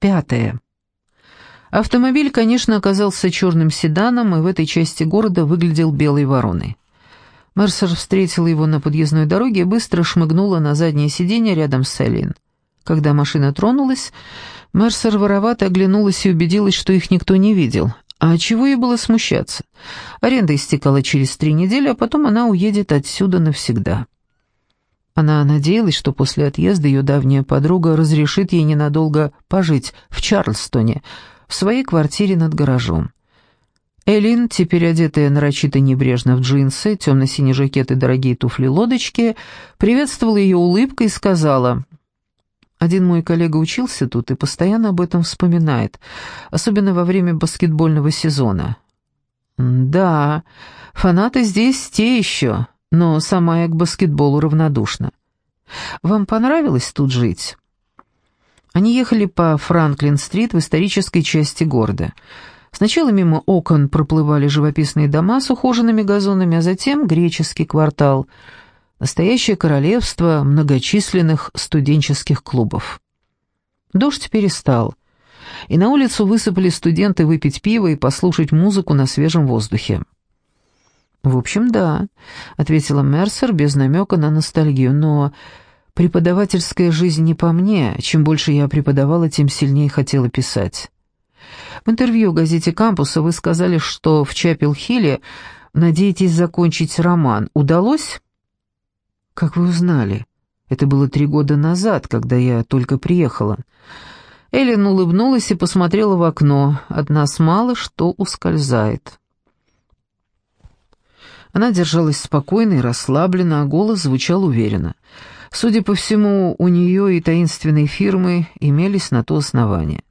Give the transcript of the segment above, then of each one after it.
Пятое. Автомобиль, конечно, оказался черным седаном и в этой части города выглядел белой вороной. Мерсер встретила его на подъездной дороге и быстро шмыгнула на заднее сиденье рядом с Эллин. Когда машина тронулась, Мерсер воровато оглянулась и убедилась, что их никто не видел. А чего ей было смущаться? Аренда истекала через три недели, а потом она уедет отсюда навсегда. Она надеялась, что после отъезда ее давняя подруга разрешит ей ненадолго пожить в Чарльстоне, в своей квартире над гаражом. Элин, теперь одетая нарочито небрежно в джинсы, темно-синий жакет и дорогие туфли-лодочки, приветствовала ее улыбкой и сказала, «Один мой коллега учился тут и постоянно об этом вспоминает, особенно во время баскетбольного сезона». «Да, фанаты здесь те еще, но сама я к баскетболу равнодушна. Вам понравилось тут жить?» Они ехали по Франклин-стрит в исторической части города. Сначала мимо окон проплывали живописные дома с ухоженными газонами, а затем греческий квартал. Настоящее королевство многочисленных студенческих клубов. Дождь перестал, и на улицу высыпали студенты выпить пиво и послушать музыку на свежем воздухе. «В общем, да», — ответила Мерсер без намека на ностальгию, «но Преподавательская жизнь не по мне. Чем больше я преподавала, тем сильнее хотела писать. В интервью газете «Кампуса» вы сказали, что в Чапел-Хилле надеетесь закончить роман. Удалось? Как вы узнали? Это было три года назад, когда я только приехала. Эллен улыбнулась и посмотрела в окно. От нас мало что ускользает. Она держалась спокойно и расслабленно, а голос звучал уверенно. Судя по всему, у нее и таинственной фирмы имелись на то основания.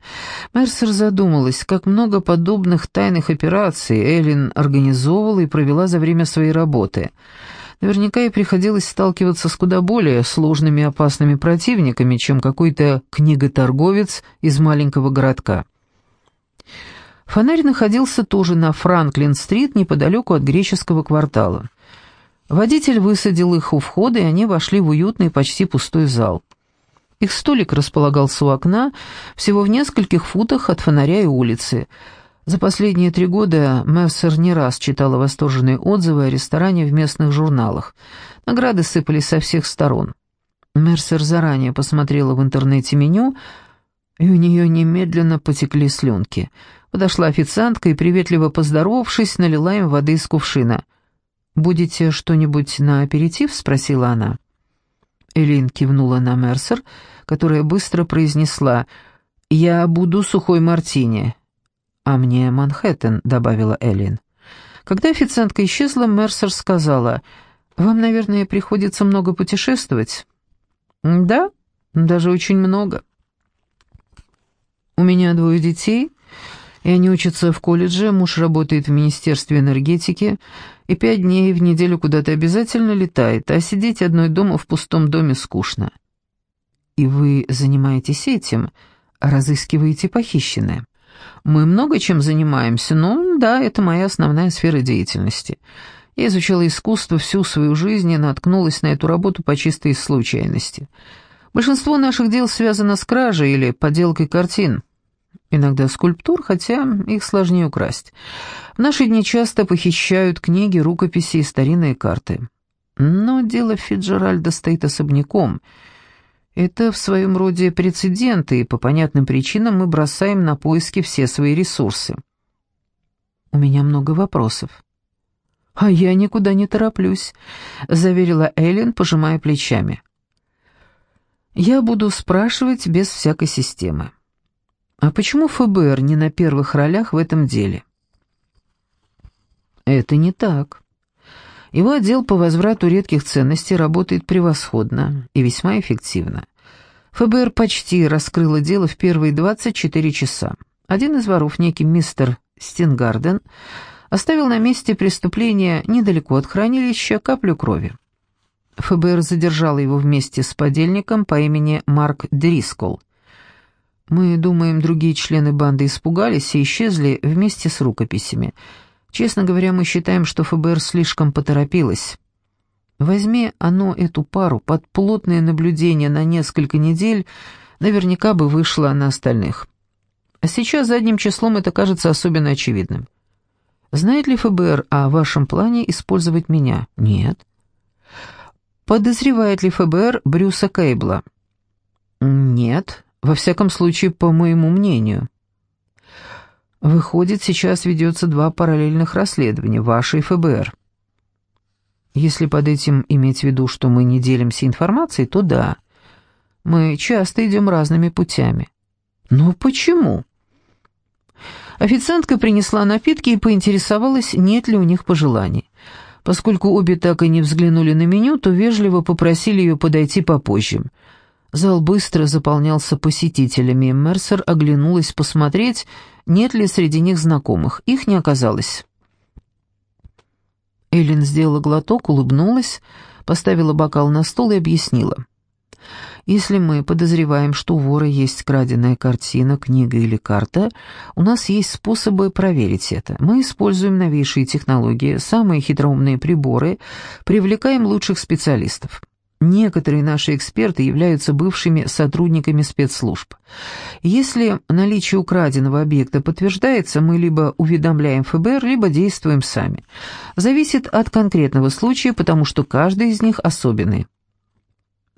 Мерсер задумалась, как много подобных тайных операций Эллен организовывала и провела за время своей работы. Наверняка ей приходилось сталкиваться с куда более сложными и опасными противниками, чем какой-то книготорговец из маленького городка. Фонарь находился тоже на Франклин-стрит, неподалеку от греческого квартала. Водитель высадил их у входа, и они вошли в уютный, почти пустой зал. Их столик располагался у окна, всего в нескольких футах от фонаря и улицы. За последние три года Мессер не раз читала восторженные отзывы о ресторане в местных журналах. Награды сыпались со всех сторон. Мерсер заранее посмотрела в интернете меню, и у нее немедленно потекли слюнки. Подошла официантка и, приветливо поздоровавшись, налила им воды из кувшина — «Будете что-нибудь на аперитив?» — спросила она. Элин кивнула на Мерсер, которая быстро произнесла «Я буду сухой мартини». «А мне Манхэттен», — добавила Элин. Когда официантка исчезла, Мерсер сказала «Вам, наверное, приходится много путешествовать?» «Да, даже очень много». «У меня двое детей, и они учатся в колледже, муж работает в Министерстве энергетики, и пять дней в неделю куда-то обязательно летает, а сидеть одной дома в пустом доме скучно. И вы занимаетесь этим, разыскиваете похищенное. Мы много чем занимаемся, но да, это моя основная сфера деятельности. Я изучала искусство всю свою жизнь и наткнулась на эту работу по чистой случайности. Большинство наших дел связано с кражей или подделкой картин иногда скульптур, хотя их сложнее украсть. В наши дни часто похищают книги, рукописи и старинные карты. Но дело Фиджеральда стоит особняком. Это в своем роде прецедент, и по понятным причинам мы бросаем на поиски все свои ресурсы. У меня много вопросов. «А я никуда не тороплюсь», — заверила Эллен, пожимая плечами. «Я буду спрашивать без всякой системы. А почему ФБР не на первых ролях в этом деле? Это не так. Его отдел по возврату редких ценностей работает превосходно и весьма эффективно. ФБР почти раскрыло дело в первые 24 часа. Один из воров, некий мистер Стенгарден, оставил на месте преступления недалеко от хранилища каплю крови. ФБР задержало его вместе с подельником по имени Марк Дрискол. Мы думаем, другие члены банды испугались и исчезли вместе с рукописями. Честно говоря, мы считаем, что ФБР слишком поторопилось. Возьми оно эту пару под плотное наблюдение на несколько недель, наверняка бы вышло на остальных. А сейчас задним числом это кажется особенно очевидным. Знает ли ФБР о вашем плане использовать меня? Нет. Подозревает ли ФБР Брюса Кейбла? Нет, во всяком случае, по моему мнению. Выходит, сейчас ведется два параллельных расследования, ваше и ФБР. Если под этим иметь в виду, что мы не делимся информацией, то да. Мы часто идем разными путями. Но почему? Официантка принесла напитки и поинтересовалась, нет ли у них пожеланий. Поскольку обе так и не взглянули на меню, то вежливо попросили ее подойти попозже. Зал быстро заполнялся посетителями, Мерсер оглянулась посмотреть, нет ли среди них знакомых. Их не оказалось. Эллен сделала глоток, улыбнулась, поставила бокал на стол и объяснила. Если мы подозреваем, что у вора есть краденая картина, книга или карта, у нас есть способы проверить это. Мы используем новейшие технологии, самые хитроумные приборы, привлекаем лучших специалистов. Некоторые наши эксперты являются бывшими сотрудниками спецслужб. Если наличие украденного объекта подтверждается, мы либо уведомляем ФБР, либо действуем сами. Зависит от конкретного случая, потому что каждый из них особенный.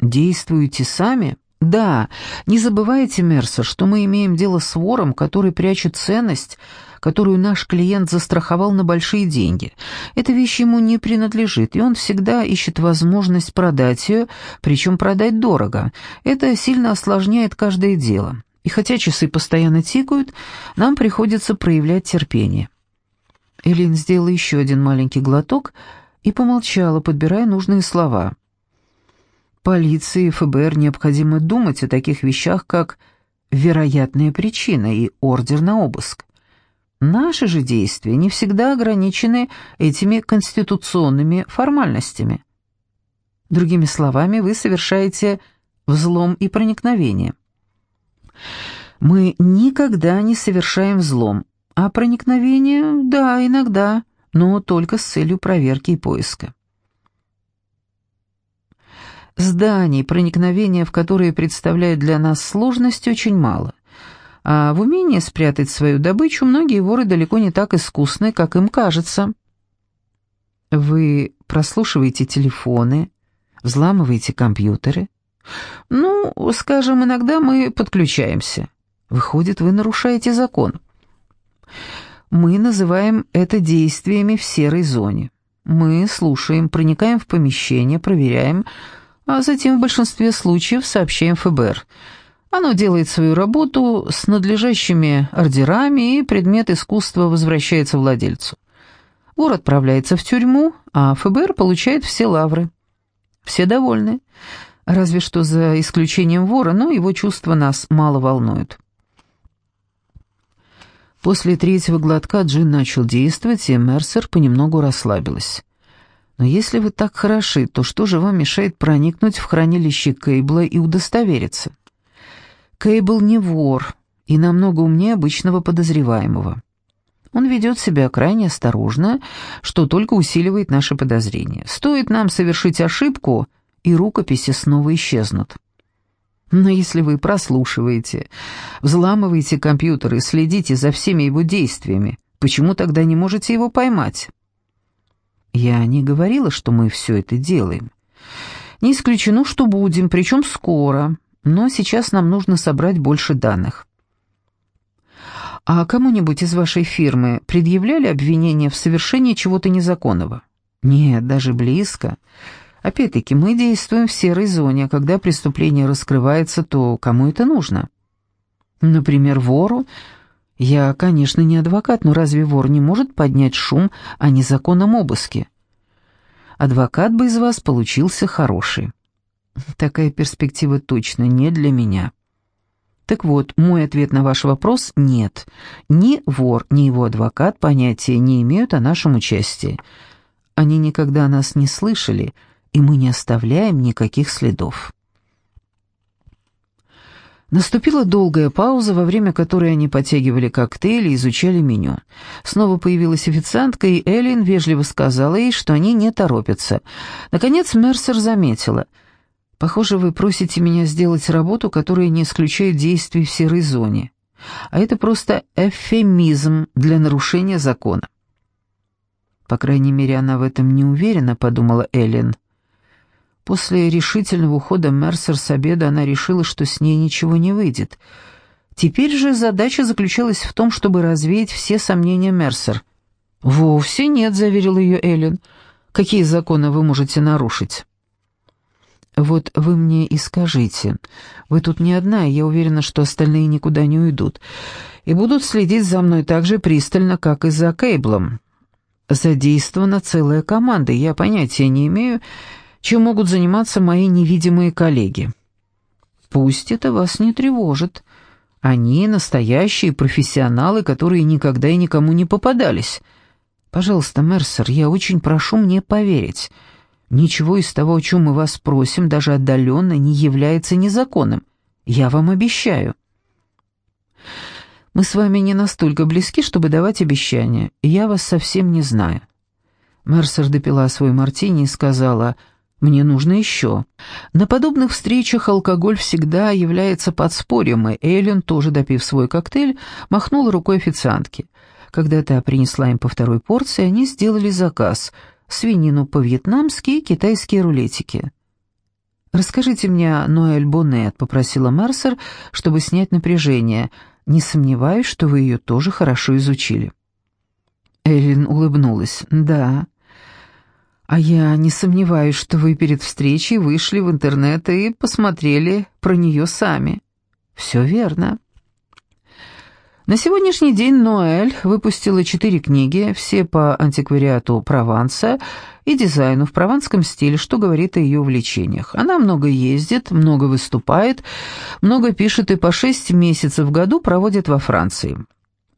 Действуете сами? Да. Не забывайте, Мерсер, что мы имеем дело с вором, который прячет ценность, которую наш клиент застраховал на большие деньги. Эта вещь ему не принадлежит, и он всегда ищет возможность продать ее, причем продать дорого. Это сильно осложняет каждое дело. И хотя часы постоянно тикают, нам приходится проявлять терпение. Элин сделала еще один маленький глоток и помолчала, подбирая нужные слова. Полиции и ФБР необходимо думать о таких вещах, как вероятная причина и ордер на обыск. Наши же действия не всегда ограничены этими конституционными формальностями. Другими словами, вы совершаете взлом и проникновение. Мы никогда не совершаем взлом, а проникновение, да, иногда, но только с целью проверки и поиска. Зданий, проникновения в которые представляют для нас сложность, очень мало. А в умении спрятать свою добычу многие воры далеко не так искусны, как им кажется. Вы прослушиваете телефоны, взламываете компьютеры. Ну, скажем, иногда мы подключаемся. Выходит, вы нарушаете закон. Мы называем это действиями в серой зоне. Мы слушаем, проникаем в помещение, проверяем, а затем в большинстве случаев сообщаем ФБР. Оно делает свою работу с надлежащими ордерами, и предмет искусства возвращается владельцу. Вор отправляется в тюрьму, а ФБР получает все лавры. Все довольны. Разве что за исключением вора, но его чувства нас мало волнуют. После третьего глотка Джин начал действовать, и Мерсер понемногу расслабилась. Но если вы так хороши, то что же вам мешает проникнуть в хранилище Кейбла и удостовериться? Кейбл не вор и намного умнее обычного подозреваемого. Он ведет себя крайне осторожно, что только усиливает наши подозрения. Стоит нам совершить ошибку, и рукописи снова исчезнут. Но если вы прослушиваете, взламываете компьютер и следите за всеми его действиями, почему тогда не можете его поймать? Я не говорила, что мы все это делаем. Не исключено, что будем, причем скоро, но сейчас нам нужно собрать больше данных. А кому-нибудь из вашей фирмы предъявляли обвинения в совершении чего-то незаконного? Нет, даже близко. Опять-таки, мы действуем в серой зоне, а когда преступление раскрывается, то кому это нужно? Например, вору я, конечно, не адвокат, но разве вор не может поднять шум о незаконном обыске? Адвокат бы из вас получился хороший. Такая перспектива точно не для меня. Так вот, мой ответ на ваш вопрос – нет. Ни вор, ни его адвокат понятия не имеют о нашем участии. Они никогда нас не слышали, и мы не оставляем никаких следов. Наступила долгая пауза, во время которой они потягивали коктейли и изучали меню. Снова появилась официантка, и Эллен вежливо сказала ей, что они не торопятся. Наконец Мерсер заметила. «Похоже, вы просите меня сделать работу, которая не исключает действий в серой зоне. а это просто эвфемизм для нарушения закона. По крайней мере, она в этом не уверена, подумала Эллен. После решительного ухода Мерсер с обеда она решила, что с ней ничего не выйдет. Теперь же задача заключалась в том, чтобы развеять все сомнения Мерсер. «Вовсе нет», — заверил ее Эллен. «Какие законы вы можете нарушить?» «Вот вы мне и скажите. Вы тут не одна, и я уверена, что остальные никуда не уйдут. И будут следить за мной так же пристально, как и за Кейблом. Задействована целая команда, я понятия не имею, чем могут заниматься мои невидимые коллеги. Пусть это вас не тревожит. Они настоящие профессионалы, которые никогда и никому не попадались. Пожалуйста, Мерсер, я очень прошу мне поверить». Ничего из того, о чем мы вас просим, даже отдаленно не является незаконным. Я вам обещаю. Мы с вами не настолько близки, чтобы давать обещания. Я вас совсем не знаю. Мерсер допила свой мартини и сказала, «Мне нужно еще». На подобных встречах алкоголь всегда является подспорьем, и Эллен, тоже допив свой коктейль, махнула рукой официантке. Когда та принесла им по второй порции, они сделали заказ — свинину по-вьетнамски и китайские рулетики. «Расскажите мне Ноэль Боннет», — попросила Мерсер, чтобы снять напряжение. «Не сомневаюсь, что вы ее тоже хорошо изучили». Эллен улыбнулась. «Да. А я не сомневаюсь, что вы перед встречей вышли в интернет и посмотрели про нее сами». «Все верно». На сегодняшний день Ноэль выпустила четыре книги, все по антиквариату Прованса и дизайну в прованском стиле, что говорит о ее увлечениях. Она много ездит, много выступает, много пишет и по шесть месяцев в году проводит во Франции.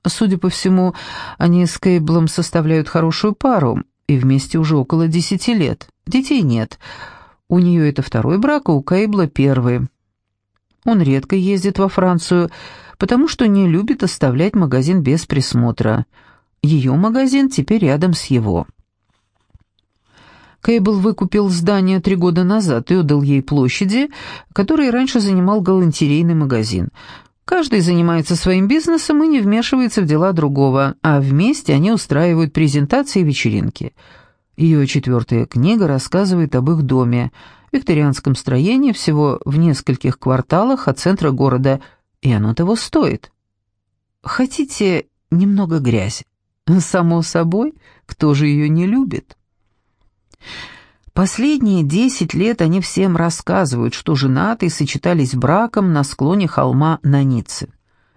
Судя по всему, они с Кейблом составляют хорошую пару, и вместе уже около десяти лет. Детей нет. У нее это второй брак, а у Кейбла первый. Он редко ездит во Францию, потому что не любит оставлять магазин без присмотра. Ее магазин теперь рядом с его. Кейбл выкупил здание три года назад и отдал ей площади, которые раньше занимал галантерейный магазин. Каждый занимается своим бизнесом и не вмешивается в дела другого, а вместе они устраивают презентации и вечеринки. Ее четвертая книга рассказывает об их доме, викторианском строении всего в нескольких кварталах от центра города – и оно того стоит. Хотите немного грязи? Само собой, кто же ее не любит? Последние десять лет они всем рассказывают, что женатые сочетались браком на склоне холма на Ницце.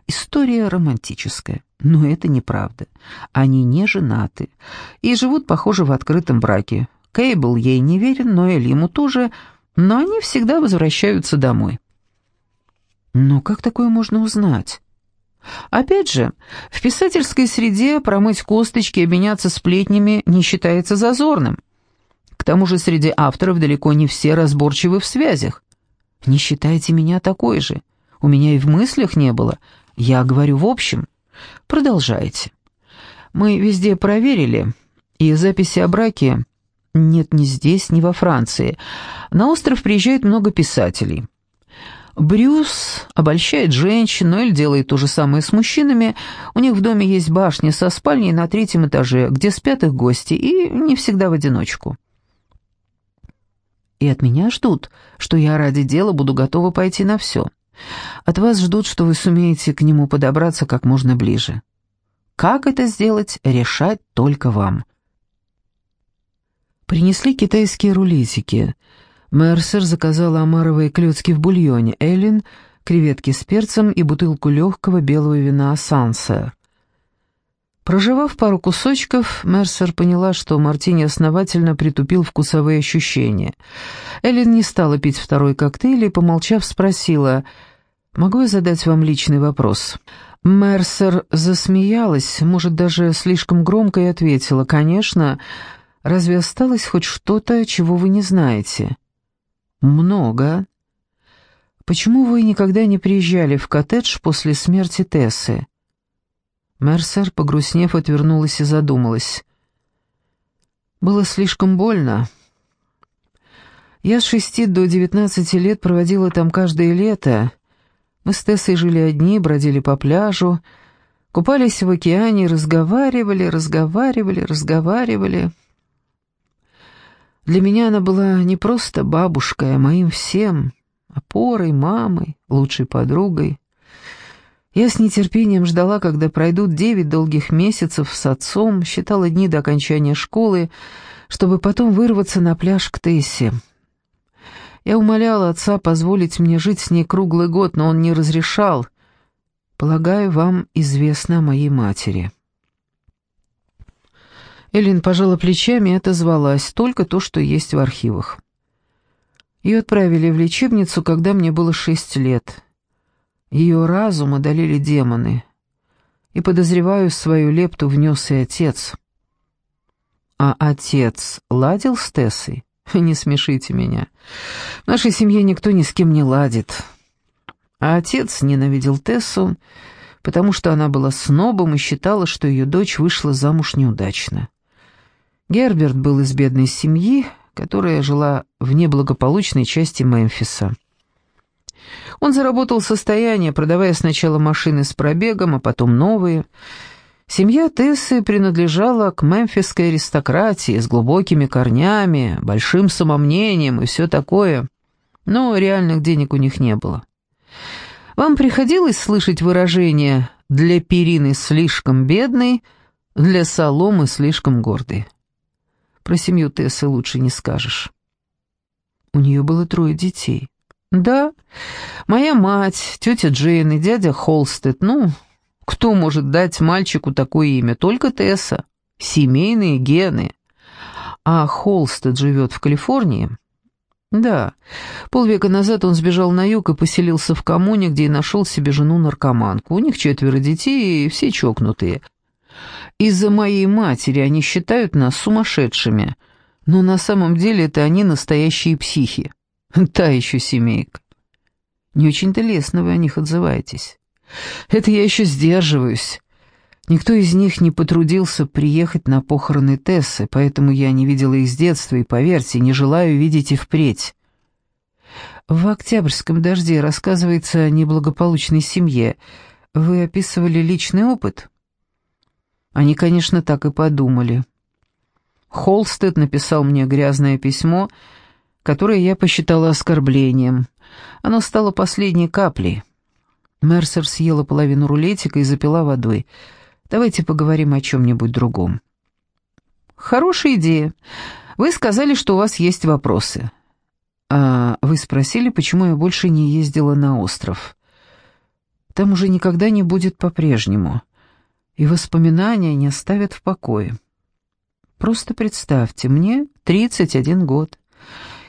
История романтическая, но это неправда. Они не женаты и живут, похоже, в открытом браке. Кейбл ей не верен, но Эль ему тоже, но они всегда возвращаются домой. Но как такое можно узнать? Опять же, в писательской среде промыть косточки и обменяться сплетнями не считается зазорным. К тому же среди авторов далеко не все разборчивы в связях. Не считайте меня такой же. У меня и в мыслях не было. Я говорю в общем. Продолжайте. Мы везде проверили, и записи о браке нет ни здесь, ни во Франции. На остров приезжает много писателей. Брюс обольщает женщин, но Эль делает то же самое с мужчинами. У них в доме есть башня со спальней на третьем этаже, где спят их гости, и не всегда в одиночку. И от меня ждут, что я ради дела буду готова пойти на все. От вас ждут, что вы сумеете к нему подобраться как можно ближе. Как это сделать, решать только вам. Принесли китайские рулетики — Мерсер заказала омаровые клетки в бульоне, Эллен — креветки с перцем и бутылку легкого белого вина «Сансер». Проживав пару кусочков, Мерсер поняла, что Мартини основательно притупил вкусовые ощущения. Эллен не стала пить второй коктейль и, помолчав, спросила, «Могу я задать вам личный вопрос?» Мерсер засмеялась, может, даже слишком громко, и ответила, «Конечно. Разве осталось хоть что-то, чего вы не знаете?» «Много. Почему вы никогда не приезжали в коттедж после смерти Тессы?» Мерсер, погрустнев, отвернулась и задумалась. «Было слишком больно. Я с шести до девятнадцати лет проводила там каждое лето, Мы с Тессой жили одни, бродили по пляжу, купались в океане, разговаривали, разговаривали, разговаривали. Для меня она была не просто бабушкой, а моим всем, опорой, мамой, лучшей подругой. Я с нетерпением ждала, когда пройдут девять долгих месяцев с отцом, считала дни до окончания школы, чтобы потом вырваться на пляж к Тессе. Я умоляла отца позволить мне жить с ней круглый год, но он не разрешал. Полагаю, вам известно о моей матери. Эллин пожала плечами и отозвалась, только то, что есть в архивах. Ее отправили в лечебницу, когда мне было шесть лет. Ее разум одолели демоны. И, подозреваю, свою лепту внес и отец. А отец ладил с Тессой? Не смешите меня. В нашей семье никто ни с кем не ладит. А отец ненавидел Тессу, потому что она была снобом и считала, что ее дочь вышла замуж неудачно. Герберт был из бедной семьи, которая жила в неблагополучной части Мемфиса. Он заработал состояние, продавая сначала машины с пробегом, а потом новые – Семья Тессы принадлежала к мемфисской аристократии с глубокими корнями, большим самомнением и все такое, но реальных денег у них не было. Вам приходилось слышать выражение «для перины слишком бедный, для соломы слишком гордый»? Про семью Тессы лучше не скажешь. У нее было трое детей. Да, моя мать, тетя Джейн и дядя Холстед, ну, кто может дать мальчику такое имя? Только Тесса. Семейные гены. А Холстед живет в Калифорнии? Да. Полвека назад он сбежал на юг и поселился в коммуне, где и нашел себе жену-наркоманку. У них четверо детей и все чокнутые. Из-за моей матери они считают нас сумасшедшими. Но на самом деле это они настоящие психи. Та еще семейка. Не очень-то лестно вы о них отзываетесь. Это я еще сдерживаюсь. Никто из них не потрудился приехать на похороны Тессы, поэтому я не видела их с детства и, поверьте, не желаю видеть и впредь. В «Октябрьском дожде» рассказывается о неблагополучной семье. Вы описывали личный опыт? Они, конечно, так и подумали. Холстед написал мне грязное письмо, которое я посчитала оскорблением. Оно стало последней каплей. Мерсер съела половину рулетика и запила водой. «Давайте поговорим о чем-нибудь другом». «Хорошая идея. Вы сказали, что у вас есть вопросы». «А вы спросили, почему я больше не ездила на остров?» «Там уже никогда не будет по-прежнему, и воспоминания не оставят в покое». «Просто представьте, мне 31 год»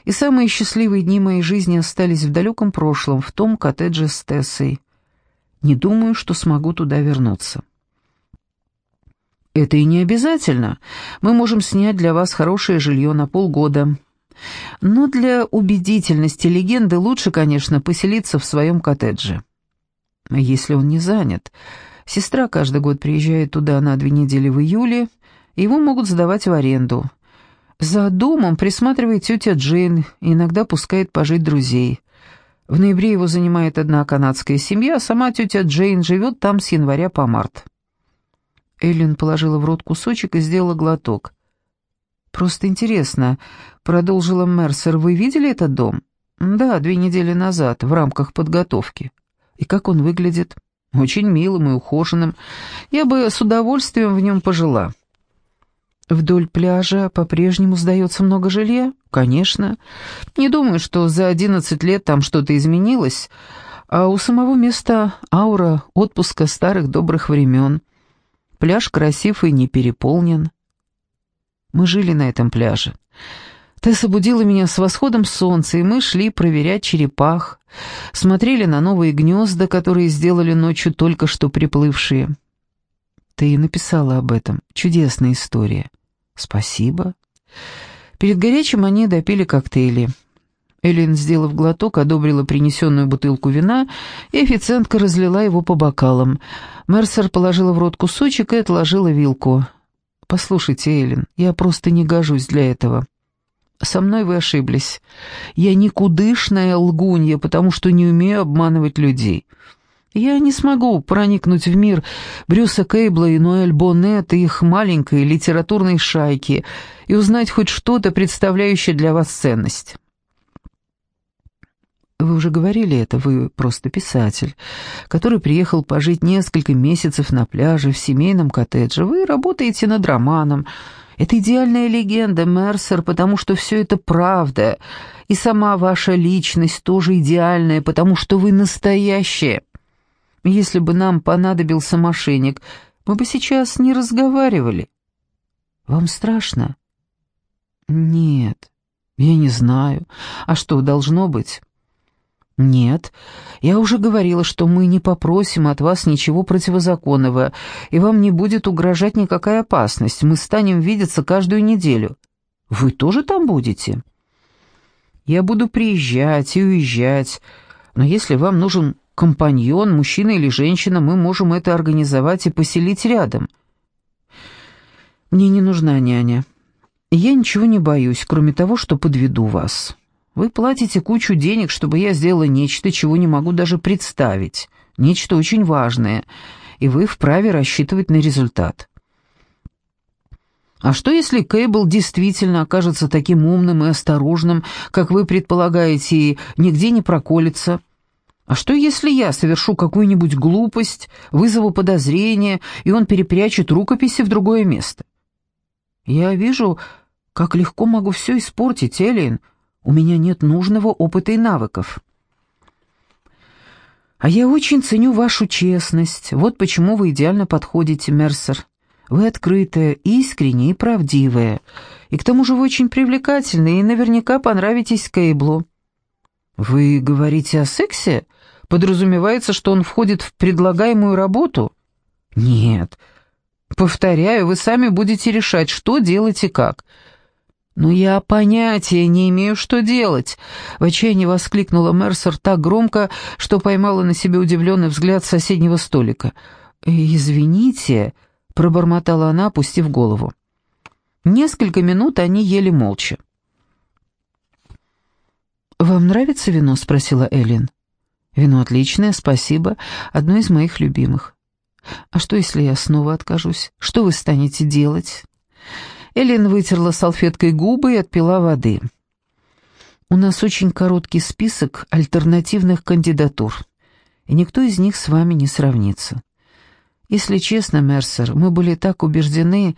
и самые счастливые дни моей жизни остались в далеком прошлом, в том коттедже с Тессой. Не думаю, что смогу туда вернуться. Это и не обязательно. Мы можем снять для вас хорошее жилье на полгода. Но для убедительности легенды лучше, конечно, поселиться в своем коттедже. Если он не занят. Сестра каждый год приезжает туда на две недели в июле, и его могут сдавать в аренду. За домом присматривает тетя Джейн, иногда пускает пожить друзей. В ноябре его занимает одна канадская семья, а сама тетя Джейн живет там с января по март. Эллен положила в рот кусочек и сделала глоток. «Просто интересно», — продолжила Мерсер, — «вы видели этот дом?» «Да, две недели назад, в рамках подготовки». «И как он выглядит?» «Очень милым и ухоженным. Я бы с удовольствием в нем пожила». Вдоль пляжа по-прежнему сдается много жилья? Конечно. Не думаю, что за одиннадцать лет там что-то изменилось, а у самого места аура отпуска старых добрых времен. Пляж красив и не переполнен. Мы жили на этом пляже. Тесса будила меня с восходом солнца, и мы шли проверять черепах, смотрели на новые гнезда, которые сделали ночью только что приплывшие. Ты и написала об этом. Чудесная история. Спасибо. Перед горячим они допили коктейли. Эллен, сделав глоток, одобрила принесенную бутылку вина, и официантка разлила его по бокалам. Мерсер положила в рот кусочек и отложила вилку. «Послушайте, Эллен, я просто не гожусь для этого». Со мной вы ошиблись. Я никудышная лгунья, потому что не умею обманывать людей. Я не смогу проникнуть в мир Брюса Кейбла и Ноэль Боннет и их маленькой литературной шайки и узнать хоть что-то, представляющее для вас ценность. Вы уже говорили это, вы просто писатель, который приехал пожить несколько месяцев на пляже в семейном коттедже. Вы работаете над романом. Это идеальная легенда, Мерсер, потому что все это правда. И сама ваша личность тоже идеальная, потому что вы настоящая. Если бы нам понадобился мошенник, мы бы сейчас не разговаривали. Вам страшно? Нет, я не знаю. А что, должно быть? «Нет, я уже говорила, что мы не попросим от вас ничего противозаконного, и вам не будет угрожать никакая опасность. Мы станем видеться каждую неделю. Вы тоже там будете?» «Я буду приезжать и уезжать, но если вам нужен компаньон, мужчина или женщина, мы можем это организовать и поселить рядом». «Мне не нужна няня. Я ничего не боюсь, кроме того, что подведу вас». Вы платите кучу денег, чтобы я сделала нечто, чего не могу даже представить, нечто очень важное, и вы вправе рассчитывать на результат. А что, если Кейбл действительно окажется таким умным и осторожным, как вы предполагаете, и нигде не проколется? А что, если я совершу какую-нибудь глупость, вызову подозрение, и он перепрячет рукописи в другое место? Я вижу, как легко могу все испортить, Эллиен, — у меня нет нужного опыта и навыков. А я очень ценю вашу честность. Вот почему вы идеально подходите, Мерсер. Вы открытая, искренняя и правдивая. И к тому же вы очень привлекательны и наверняка понравитесь Кейблу. Вы говорите о сексе? Подразумевается, что он входит в предлагаемую работу? Нет. Повторяю, вы сами будете решать, что делать и как. «Но я понятия не имею, что делать!» В отчаянии воскликнула Мерсер так громко, что поймала на себе удивленный взгляд соседнего столика. «Извините», — пробормотала она, опустив голову. Несколько минут они ели молча. «Вам нравится вино?» — спросила Эллен. «Вино отличное, спасибо, одно из моих любимых». «А что, если я снова откажусь? Что вы станете делать?» Эллен вытерла салфеткой губы и отпила воды. «У нас очень короткий список альтернативных кандидатур, и никто из них с вами не сравнится. Если честно, Мерсер, мы были так убеждены,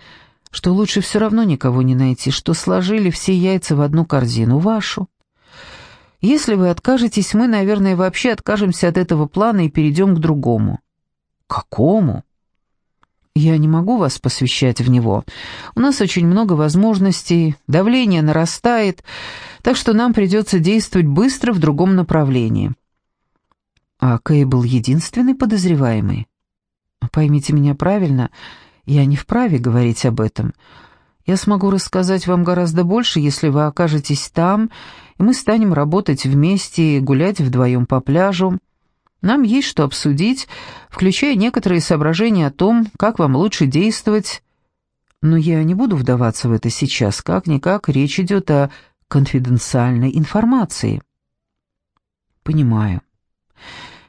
что лучше все равно никого не найти, что сложили все яйца в одну корзину, вашу. Если вы откажетесь, мы, наверное, вообще откажемся от этого плана и перейдем к другому». «Какому?» Я не могу вас посвящать в него. У нас очень много возможностей, давление нарастает, так что нам придется действовать быстро в другом направлении». «А Кэй был единственный подозреваемый?» «Поймите меня правильно, я не вправе говорить об этом. Я смогу рассказать вам гораздо больше, если вы окажетесь там, и мы станем работать вместе гулять вдвоем по пляжу». Нам есть что обсудить, включая некоторые соображения о том, как вам лучше действовать. Но я не буду вдаваться в это сейчас, как-никак речь идет о конфиденциальной информации. Понимаю.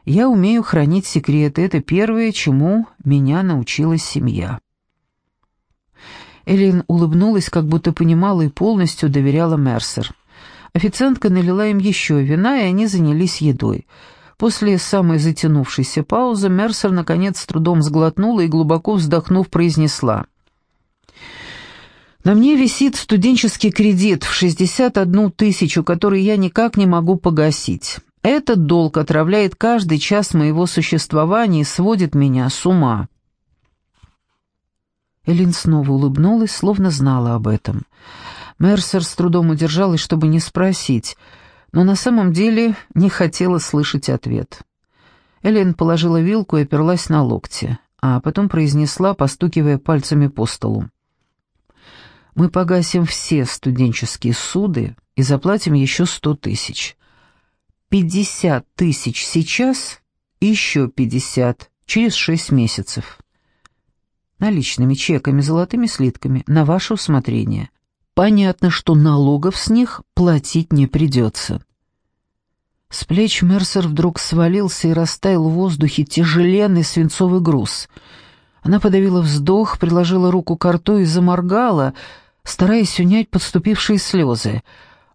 Я умею хранить секреты, это первое, чему меня научила семья. Эллен улыбнулась, как будто понимала и полностью доверяла Мерсер. Официантка налила им еще вина, и они занялись едой — После самой затянувшейся паузы Мерсер наконец с трудом сглотнула и, глубоко вздохнув, произнесла. «На мне висит студенческий кредит в 61 тысячу, который я никак не могу погасить. Этот долг отравляет каждый час моего существования и сводит меня с ума». Элин снова улыбнулась, словно знала об этом. Мерсер с трудом удержалась, чтобы не спросить — но на самом деле не хотела слышать ответ. Эллен положила вилку и оперлась на локти, а потом произнесла, постукивая пальцами по столу. «Мы погасим все студенческие суды и заплатим еще сто тысяч. Пятьдесят тысяч сейчас и еще пятьдесят через шесть месяцев. Наличными чеками, золотыми слитками, на ваше усмотрение. Понятно, что налогов с них платить не придется. С плеч Мерсер вдруг свалился и растаял в воздухе тяжеленный свинцовый груз. Она подавила вздох, приложила руку к рту и заморгала, стараясь унять подступившие слезы.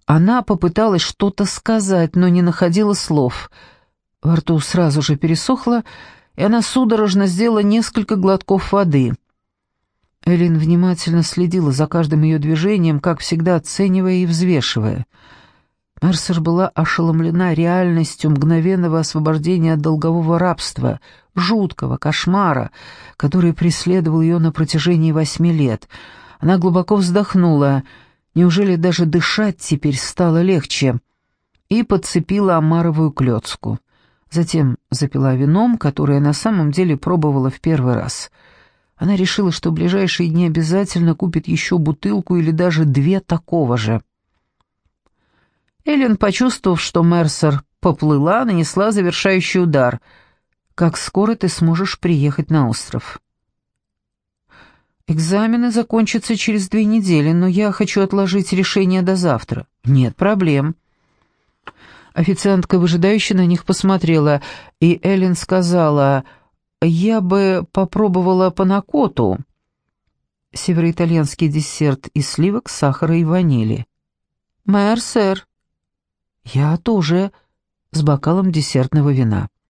Она попыталась что-то сказать, но не находила слов. Во рту сразу же пересохло, и она судорожно сделала несколько глотков воды. Элин внимательно следила за каждым ее движением, как всегда оценивая и взвешивая — Мерсер была ошеломлена реальностью мгновенного освобождения от долгового рабства, жуткого кошмара, который преследовал ее на протяжении восьми лет. Она глубоко вздохнула. Неужели даже дышать теперь стало легче? И подцепила омаровую клетку. Затем запила вином, которое на самом деле пробовала в первый раз. Она решила, что в ближайшие дни обязательно купит еще бутылку или даже две такого же. Эллен, почувствовав, что Мерсер поплыла, нанесла завершающий удар. «Как скоро ты сможешь приехать на остров?» «Экзамены закончатся через две недели, но я хочу отложить решение до завтра». «Нет проблем». Официантка выжидающе на них посмотрела, и Эллен сказала, «Я бы попробовала панакоту». Североитальянский десерт из сливок, сахара и ванили. «Мэр, сэр», «Я тоже», с бокалом десертного вина.